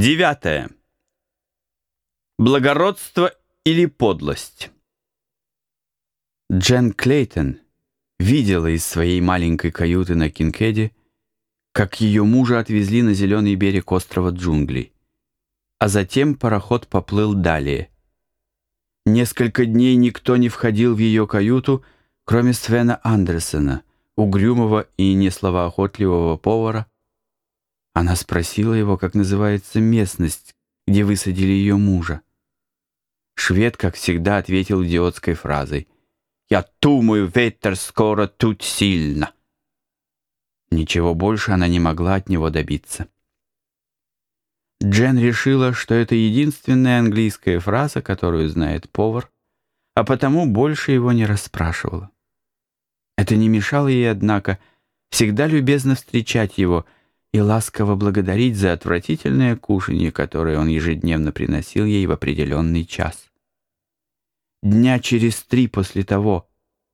Девятое. Благородство или подлость? Джен Клейтон видела из своей маленькой каюты на Кинкеде, как ее мужа отвезли на зеленый берег острова джунглей, а затем пароход поплыл далее. Несколько дней никто не входил в ее каюту, кроме Свена Андерсона, угрюмого и несловоохотливого повара. Она спросила его, как называется местность, где высадили ее мужа. Швед, как всегда, ответил идиотской фразой. «Я думаю, ветер скоро тут сильно». Ничего больше она не могла от него добиться. Джен решила, что это единственная английская фраза, которую знает повар, а потому больше его не расспрашивала. Это не мешало ей, однако, всегда любезно встречать его и ласково благодарить за отвратительное кушанье, которое он ежедневно приносил ей в определенный час. Дня через три после того,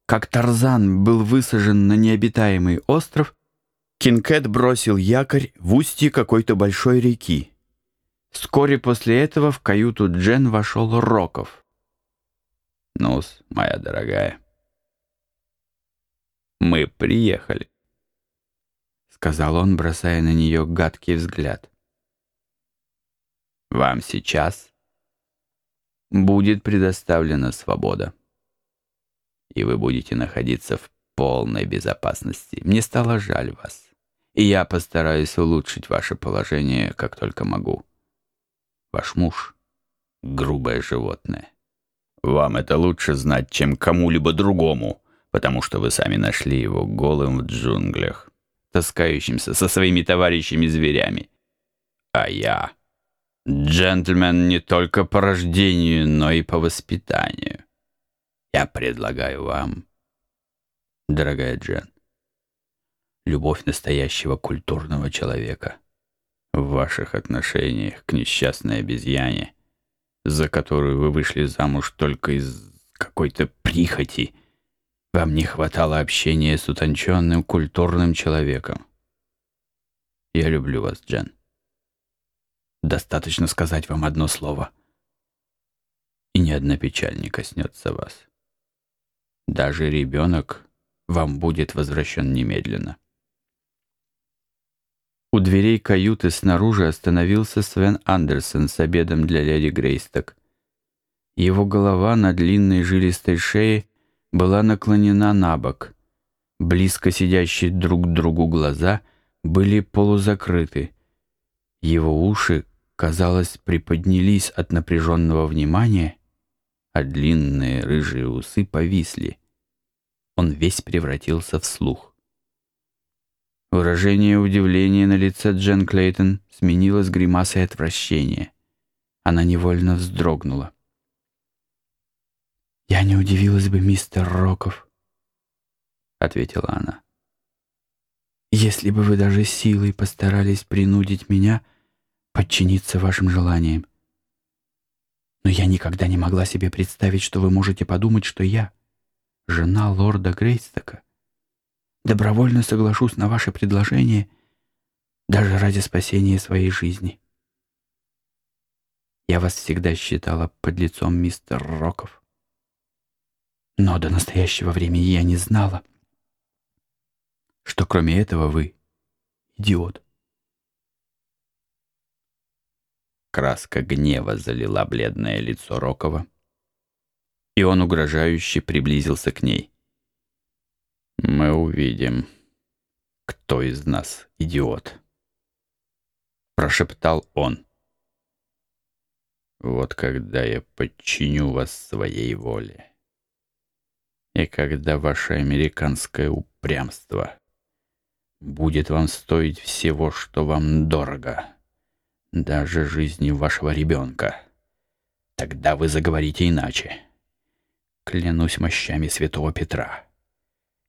как Тарзан был высажен на необитаемый остров, Кинкет бросил якорь в устье какой-то большой реки. Вскоре после этого в каюту Джен вошел Роков. «Ну-с, моя дорогая, мы приехали», — сказал он, бросая на нее гадкий взгляд. «Вам сейчас будет предоставлена свобода. И вы будете находиться в полной безопасности. Мне стало жаль вас, и я постараюсь улучшить ваше положение, как только могу. Ваш муж — грубое животное. Вам это лучше знать, чем кому-либо другому, потому что вы сами нашли его голым в джунглях, таскающимся со своими товарищами-зверями. А я Джентльмен не только по рождению, но и по воспитанию. Я предлагаю вам, дорогая Джен, любовь настоящего культурного человека в ваших отношениях к несчастной обезьяне, за которую вы вышли замуж только из какой-то прихоти. Вам не хватало общения с утонченным культурным человеком. Я люблю вас, Джен. Достаточно сказать вам одно слово. И ни одна печаль не коснется вас. Даже ребенок вам будет возвращен немедленно. У дверей каюты снаружи остановился Свен Андерсон с обедом для леди Грейсток. Его голова на длинной жилистой шее была наклонена на бок. Близко сидящие друг к другу глаза были полузакрыты. Его уши казалось, приподнялись от напряженного внимания, а длинные рыжие усы повисли. Он весь превратился в слух. Выражение удивления на лице Джен Клейтон сменилось гримасой отвращения. Она невольно вздрогнула. «Я не удивилась бы, мистер Роков», — ответила она. «Если бы вы даже силой постарались принудить меня...» подчиниться вашим желаниям. Но я никогда не могла себе представить, что вы можете подумать, что я, жена лорда Грейстока, добровольно соглашусь на ваше предложение даже ради спасения своей жизни. Я вас всегда считала под лицом мистер Роков. Но до настоящего времени я не знала, что кроме этого вы идиот. Краска гнева залила бледное лицо Рокова, и он угрожающе приблизился к ней. «Мы увидим, кто из нас идиот», — прошептал он. «Вот когда я подчиню вас своей воле, и когда ваше американское упрямство будет вам стоить всего, что вам дорого» даже жизни вашего ребенка. Тогда вы заговорите иначе. Клянусь мощами святого Петра.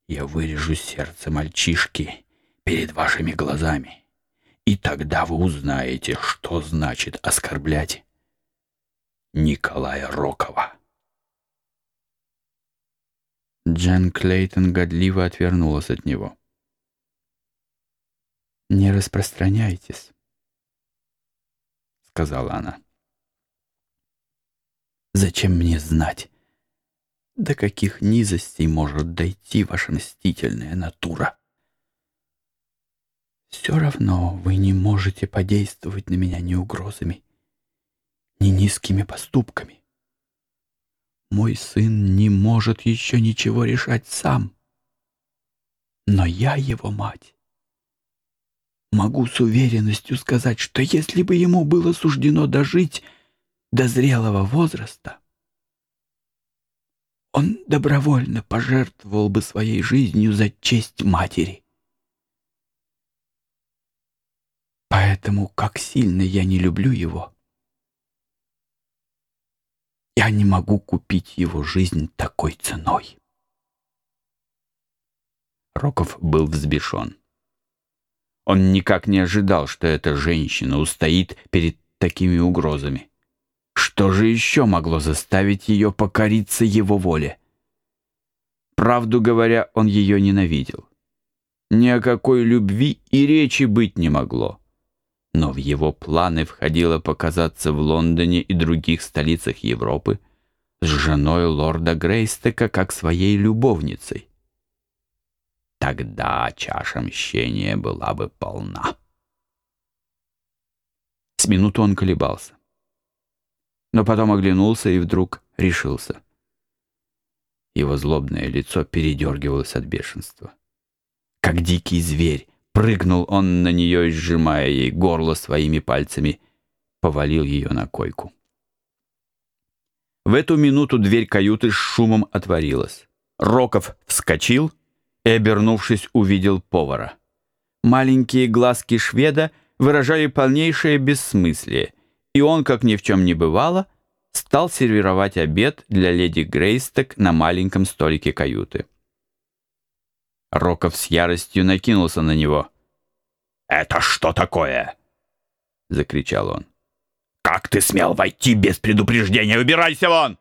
Я вырежу сердце мальчишки перед вашими глазами. И тогда вы узнаете, что значит оскорблять Николая Рокова. Джен Клейтон годливо отвернулась от него. «Не распространяйтесь», сказала она. «Зачем мне знать, до каких низостей может дойти ваша мстительная натура? Все равно вы не можете подействовать на меня ни угрозами, ни низкими поступками. Мой сын не может еще ничего решать сам, но я его мать. Могу с уверенностью сказать, что если бы ему было суждено дожить до зрелого возраста, он добровольно пожертвовал бы своей жизнью за честь матери. Поэтому, как сильно я не люблю его, я не могу купить его жизнь такой ценой. Роков был взбешен. Он никак не ожидал, что эта женщина устоит перед такими угрозами. Что же еще могло заставить ее покориться его воле? Правду говоря, он ее ненавидел. Ни о какой любви и речи быть не могло. Но в его планы входило показаться в Лондоне и других столицах Европы с женой лорда Грейстека как своей любовницей. Тогда чаша мщения была бы полна. С минуту он колебался. Но потом оглянулся и вдруг решился. Его злобное лицо передергивалось от бешенства. Как дикий зверь, прыгнул он на нее, сжимая ей горло своими пальцами, повалил ее на койку. В эту минуту дверь каюты с шумом отворилась. Роков вскочил и, обернувшись, увидел повара. Маленькие глазки шведа выражали полнейшее бессмыслие, и он, как ни в чем не бывало, стал сервировать обед для леди Грейстек на маленьком столике каюты. Роков с яростью накинулся на него. «Это что такое?» — закричал он. «Как ты смел войти без предупреждения? Убирайся вон!»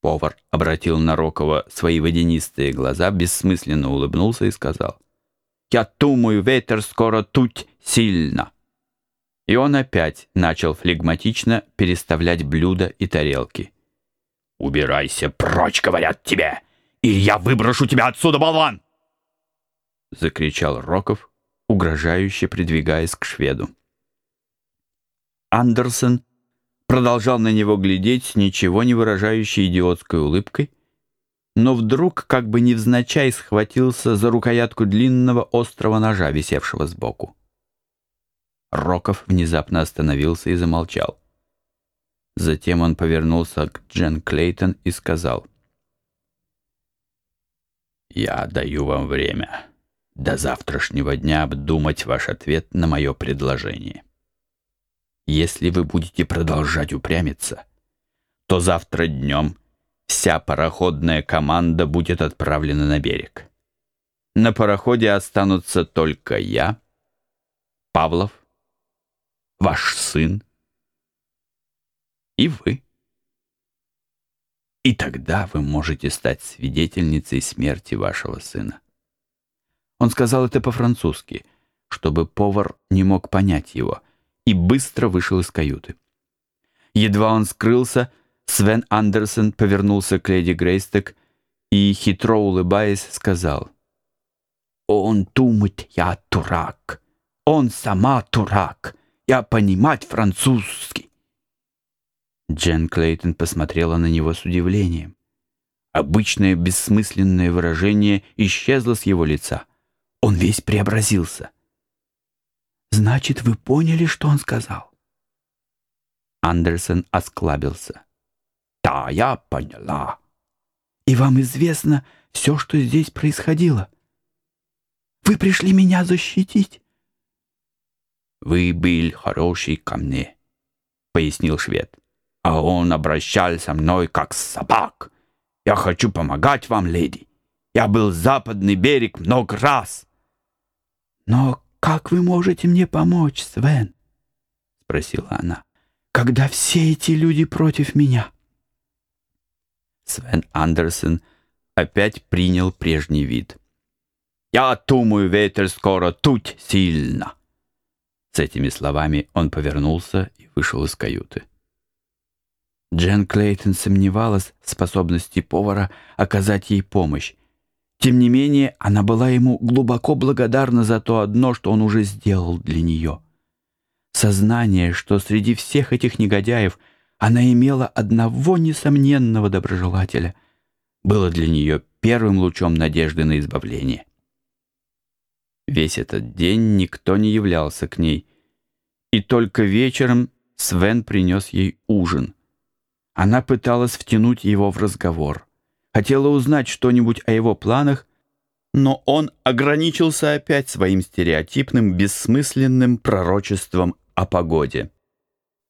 Повар обратил на Рокова свои водянистые глаза, бессмысленно улыбнулся и сказал, «Я думаю, ветер скоро тут сильно». И он опять начал флегматично переставлять блюда и тарелки. «Убирайся прочь, говорят тебе, или я выброшу тебя отсюда, болван!» Закричал Роков, угрожающе придвигаясь к шведу. Андерсон продолжал на него глядеть с ничего не выражающей идиотской улыбкой, но вдруг, как бы невзначай, схватился за рукоятку длинного острого ножа, висевшего сбоку. Роков внезапно остановился и замолчал. Затем он повернулся к Джен Клейтон и сказал, «Я даю вам время до завтрашнего дня обдумать ваш ответ на мое предложение. Если вы будете продолжать упрямиться, то завтра днем вся пароходная команда будет отправлена на берег. На пароходе останутся только я, Павлов, ваш сын и вы. И тогда вы можете стать свидетельницей смерти вашего сына. Он сказал это по-французски, чтобы повар не мог понять его — и быстро вышел из каюты. Едва он скрылся, Свен Андерсон повернулся к леди Грейстек и, хитро улыбаясь, сказал, «Он думает, я турак. Он сама турак. Я понимать французский». Джен Клейтон посмотрела на него с удивлением. Обычное бессмысленное выражение исчезло с его лица. Он весь преобразился. Значит, вы поняли, что он сказал? Андерсон осклабился. Да, я поняла. И вам известно все, что здесь происходило? Вы пришли меня защитить? Вы был хороший ко мне, пояснил швед. А он обращался со мной как с собак. Я хочу помогать вам, леди. Я был западный берег много раз. Но «Как вы можете мне помочь, Свен?» — спросила она. «Когда все эти люди против меня?» Свен Андерсон опять принял прежний вид. «Я думаю, ветер скоро тут сильно», — С этими словами он повернулся и вышел из каюты. Джен Клейтон сомневалась в способности повара оказать ей помощь. Тем не менее, она была ему глубоко благодарна за то одно, что он уже сделал для нее. Сознание, что среди всех этих негодяев она имела одного несомненного доброжелателя, было для нее первым лучом надежды на избавление. Весь этот день никто не являлся к ней, и только вечером Свен принес ей ужин. Она пыталась втянуть его в разговор хотела узнать что-нибудь о его планах, но он ограничился опять своим стереотипным, бессмысленным пророчеством о погоде.